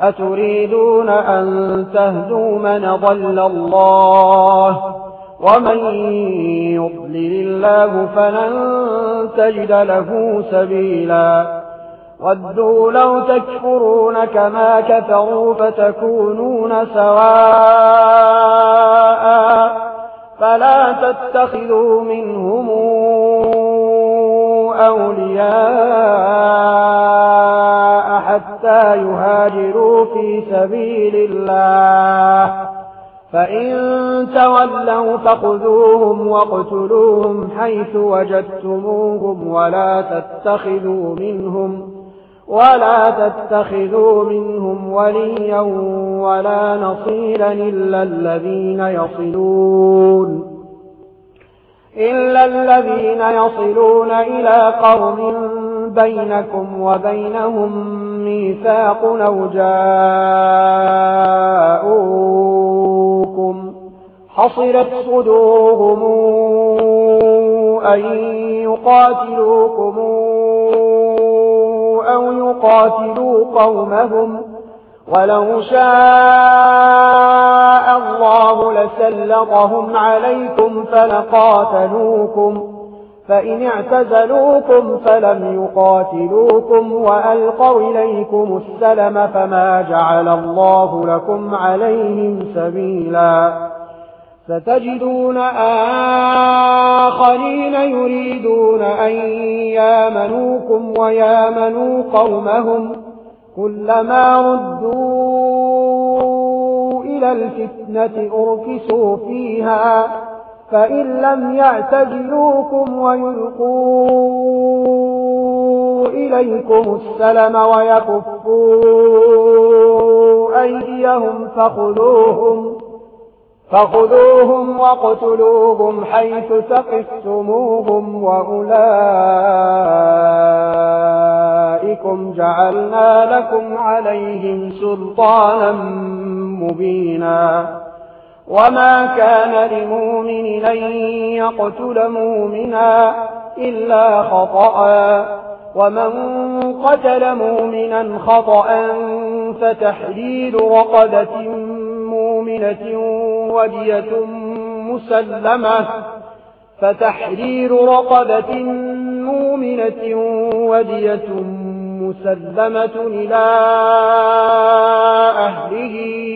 أتريدون أن تهدوا من ضل الله ومن يضلل الله فلن تجد له سبيلا ودوا لو تكفرون كما كفروا فتكونون سواء فلا تتخذوا منهم أولياء حتى يهاجروا في سبيل الله. فإن تولوا فاخذوهم واقتلوهم حيث وجدتموهم ولا تتخذوا منهم ولا تتخذوا منهم وليا ولا نصيرا إلا الذين يصلون. إلا الذين يصلون إلى قوم بينكم وبينهم ميثاق لو جاءوكم حصرت صدورهم أن يقاتلوكم أو يقاتلوا قومهم ولو شاء الله لسلطهم عليكم فلقاتلوكم فإن اعتزلوكم فلم يقاتلوكم وألقوا إليكم السلم فما جعل الله لكم عليهم سبيلا فتجدون آخرين يريدون أن يامنوكم ويامنوا قومهم كلما ردوا إلى الفتنة أركسوا فيها فإن لم يعتزلوكم ويلقوا إليكم السلم ويكفوا أيديهم فخذوهم فخذوهم وقتلوهم حيث تقفتموهم وأولئكم جعلنا لكم عليهم سلطانا مبيناً وما كان لمؤمن أن يقتل مؤمنا إلا خطأا ومن قتل مؤمنا خطأ فتحليل رقبة مؤمنة ودية مسلمة فتحرير رقبة مؤمنة ودية مسلمة إلى أهله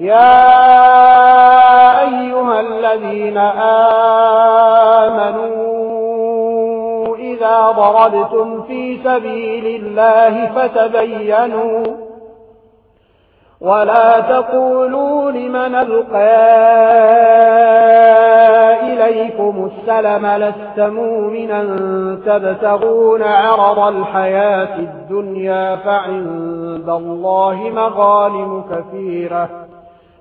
يا أيها الذين آمنوا إذا ضربتم في سبيل الله فتبينوا ولا تقولوا لمن ألقى إليكم السلم لست مؤمنا تبتغون عرض الحياة الدنيا فعند الله مغالم كثيرة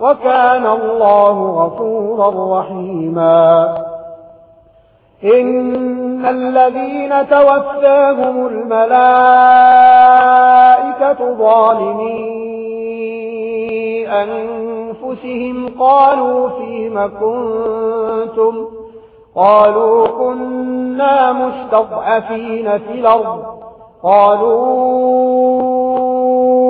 وكان الله غفورا رحيما. إن الذين توفاهم الملائكة ظالمين أنفسهم قالوا فيما كنتم؟ قالوا كنا مستضعفين في الأرض. قالوا